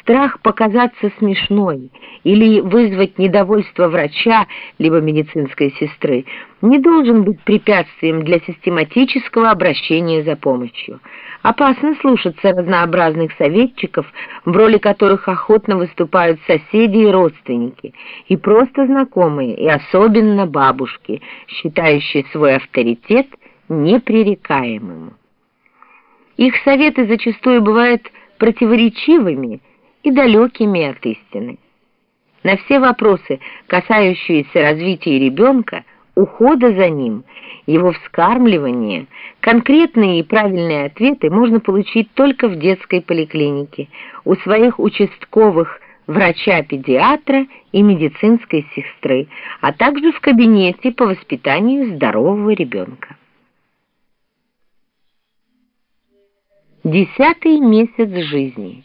Страх показаться смешной или вызвать недовольство врача либо медицинской сестры не должен быть препятствием для систематического обращения за помощью. Опасно слушаться разнообразных советчиков, в роли которых охотно выступают соседи и родственники, и просто знакомые, и особенно бабушки, считающие свой авторитет непререкаемым. Их советы зачастую бывают противоречивыми и далекими от истины. На все вопросы, касающиеся развития ребенка, ухода за ним, его вскармливания, конкретные и правильные ответы можно получить только в детской поликлинике, у своих участковых врача-педиатра и медицинской сестры, а также в кабинете по воспитанию здорового ребенка. Десятый месяц жизни.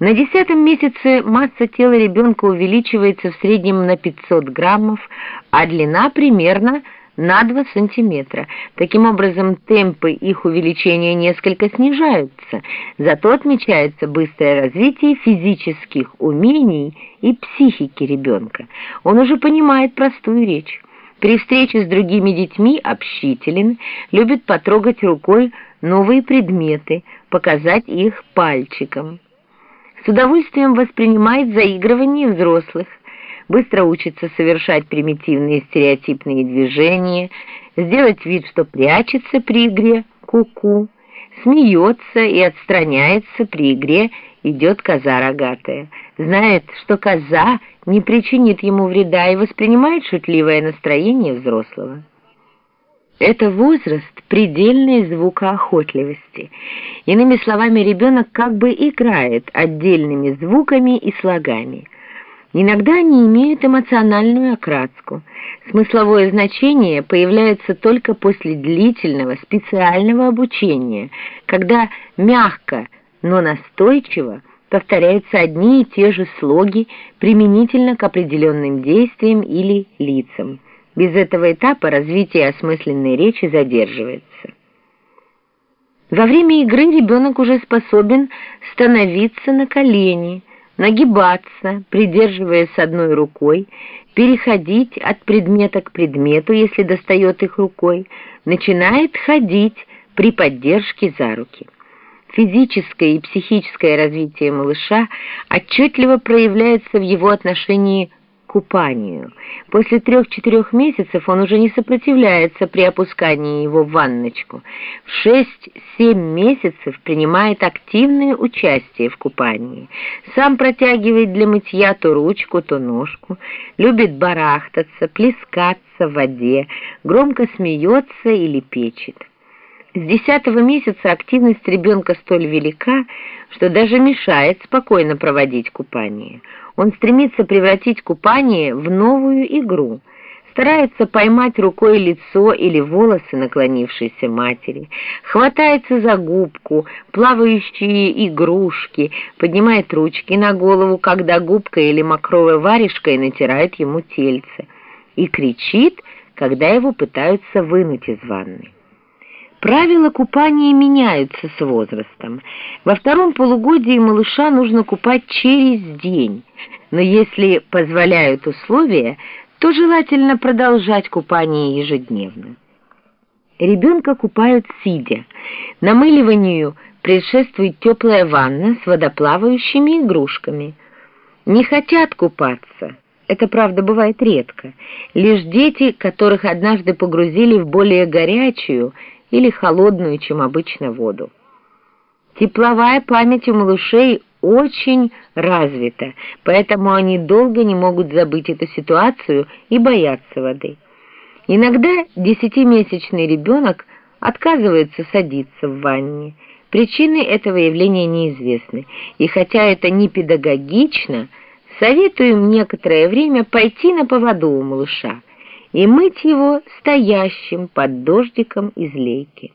На десятом месяце масса тела ребенка увеличивается в среднем на 500 граммов, а длина примерно на 2 сантиметра. Таким образом, темпы их увеличения несколько снижаются, зато отмечается быстрое развитие физических умений и психики ребенка. Он уже понимает простую речь. При встрече с другими детьми общителен, любит потрогать рукой новые предметы, показать их пальчиком с удовольствием воспринимает заигрывание взрослых, быстро учится совершать примитивные стереотипные движения, сделать вид, что прячется при игре ку-ку, смеется и отстраняется при игре идет коза рогатая, знает, что коза не причинит ему вреда и воспринимает шутливое настроение взрослого. Это возраст предельной звукоохотливости. Иными словами, ребенок как бы играет отдельными звуками и слогами. Иногда они имеют эмоциональную окраску. Смысловое значение появляется только после длительного специального обучения, когда мягко, но настойчиво повторяются одни и те же слоги применительно к определенным действиям или лицам. Без этого этапа развитие осмысленной речи задерживается. Во время игры ребенок уже способен становиться на колени, нагибаться, придерживаясь одной рукой, переходить от предмета к предмету, если достает их рукой, начинает ходить при поддержке за руки. Физическое и психическое развитие малыша отчетливо проявляется в его отношении купанию. После трех-четырех месяцев он уже не сопротивляется при опускании его в ванночку. В шесть-семь месяцев принимает активное участие в купании. Сам протягивает для мытья то ручку, то ножку, любит барахтаться, плескаться в воде, громко смеется или печет. С десятого месяца активность ребенка столь велика, что даже мешает спокойно проводить купание. Он стремится превратить купание в новую игру, старается поймать рукой лицо или волосы наклонившейся матери, хватается за губку, плавающие игрушки, поднимает ручки на голову, когда губка или мокровой варежкой натирает ему тельце, и кричит, когда его пытаются вынуть из ванны. Правила купания меняются с возрастом. Во втором полугодии малыша нужно купать через день, но если позволяют условия, то желательно продолжать купание ежедневно. Ребенка купают сидя. Намыливанию предшествует теплая ванна с водоплавающими игрушками. Не хотят купаться. Это, правда, бывает редко. Лишь дети, которых однажды погрузили в более горячую или холодную, чем обычно, воду. Тепловая память у малышей очень развита, поэтому они долго не могут забыть эту ситуацию и боятся воды. Иногда десятимесячный ребенок отказывается садиться в ванне. Причины этого явления неизвестны, и хотя это не педагогично, советуем некоторое время пойти на поводу у малыша и мыть его стоящим под дождиком из лейки.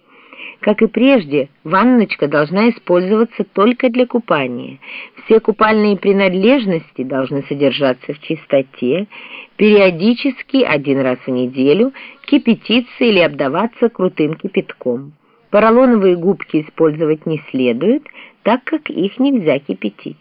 Как и прежде, ванночка должна использоваться только для купания. Все купальные принадлежности должны содержаться в чистоте, периодически один раз в неделю кипятиться или обдаваться крутым кипятком. Поролоновые губки использовать не следует, так как их нельзя кипятить.